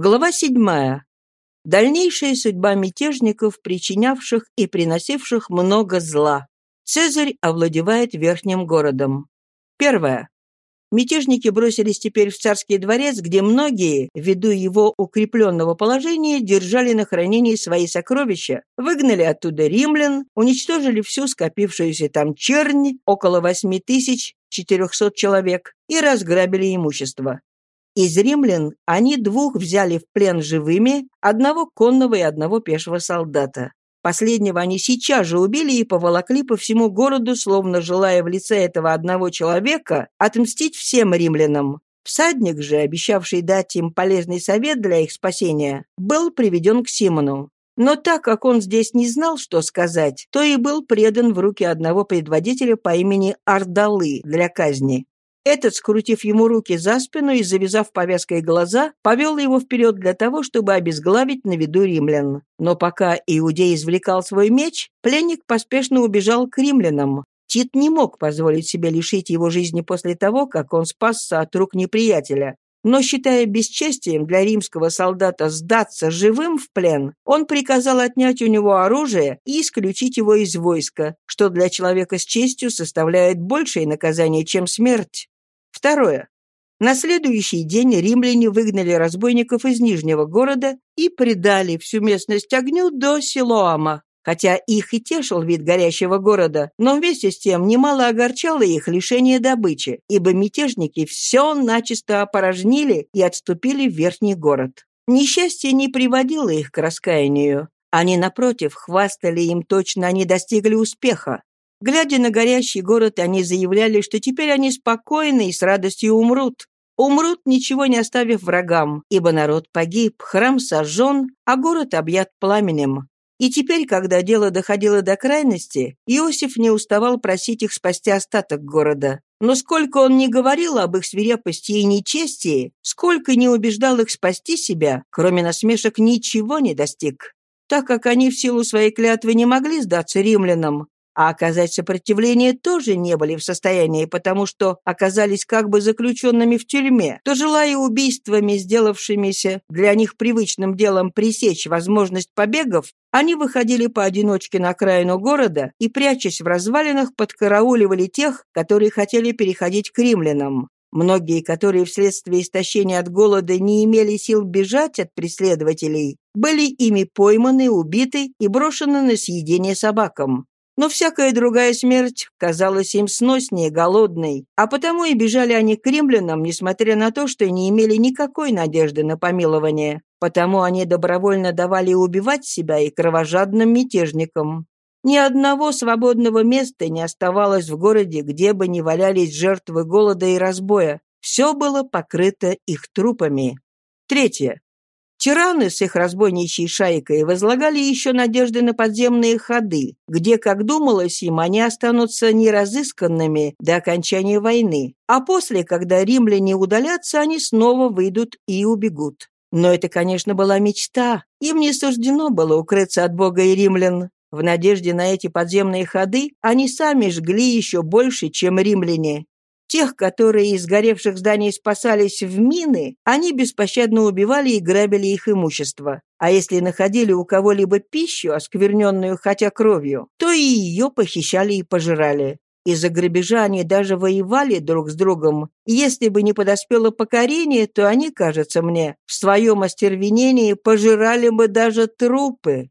Глава седьмая. Дальнейшая судьба мятежников, причинявших и приносивших много зла. Цезарь овладевает верхним городом. Первое. Мятежники бросились теперь в царский дворец, где многие, ввиду его укрепленного положения, держали на хранении свои сокровища, выгнали оттуда римлян, уничтожили всю скопившуюся там чернь, около восьми тысяч четырехсот человек, и разграбили имущество. Из римлян они двух взяли в плен живыми, одного конного и одного пешего солдата. Последнего они сейчас же убили и поволокли по всему городу, словно желая в лице этого одного человека отмстить всем римлянам. Всадник же, обещавший дать им полезный совет для их спасения, был приведен к Симону. Но так как он здесь не знал, что сказать, то и был предан в руки одного предводителя по имени Ардалы для казни. Этот, скрутив ему руки за спину и завязав повязкой глаза, повел его вперед для того, чтобы обезглавить на виду римлян. Но пока Иудей извлекал свой меч, пленник поспешно убежал к римлянам. Тит не мог позволить себе лишить его жизни после того, как он спасся от рук неприятеля. Но, считая бесчестием для римского солдата сдаться живым в плен, он приказал отнять у него оружие и исключить его из войска, что для человека с честью составляет большее наказание, чем смерть. Второе. На следующий день римляне выгнали разбойников из Нижнего города и предали всю местность огню до Силоама. Хотя их и тешил вид горящего города, но вместе с тем немало огорчало их лишение добычи, ибо мятежники все начисто опорожнили и отступили в верхний город. Несчастье не приводило их к раскаянию. Они, напротив, хвастали им точно, они достигли успеха. Глядя на горящий город, они заявляли, что теперь они спокойны и с радостью умрут. Умрут, ничего не оставив врагам, ибо народ погиб, храм сожжен, а город объят пламенем. И теперь, когда дело доходило до крайности, Иосиф не уставал просить их спасти остаток города. Но сколько он не говорил об их свирепости и нечестии, сколько не убеждал их спасти себя, кроме насмешек ничего не достиг. Так как они в силу своей клятвы не могли сдаться римлянам, а оказать сопротивление тоже не были в состоянии, потому что оказались как бы заключенными в тюрьме, то, желая убийствами, сделавшимися для них привычным делом пресечь возможность побегов, они выходили поодиночке на окраину города и, прячась в развалинах, подкарауливали тех, которые хотели переходить к римлянам. Многие, которые вследствие истощения от голода не имели сил бежать от преследователей, были ими пойманы, убиты и брошены на съедение собакам. Но всякая другая смерть казалась им сноснее голодной, а потому и бежали они к римлянам, несмотря на то, что не имели никакой надежды на помилование. Потому они добровольно давали убивать себя и кровожадным мятежникам. Ни одного свободного места не оставалось в городе, где бы не валялись жертвы голода и разбоя. Все было покрыто их трупами. Третье. Тираны с их разбойничьей шайкой возлагали еще надежды на подземные ходы, где, как думалось им, они останутся неразысканными до окончания войны, а после, когда римляне удалятся, они снова выйдут и убегут. Но это, конечно, была мечта. Им не суждено было укрыться от Бога и римлян. В надежде на эти подземные ходы они сами жгли еще больше, чем римляне. Тех, которые из горевших зданий спасались в мины, они беспощадно убивали и грабили их имущество. А если находили у кого-либо пищу, оскверненную хотя кровью, то и ее похищали и пожирали. Из-за грабежа они даже воевали друг с другом. Если бы не подоспело покорение, то они, кажется мне, в своем остервенении пожирали бы даже трупы.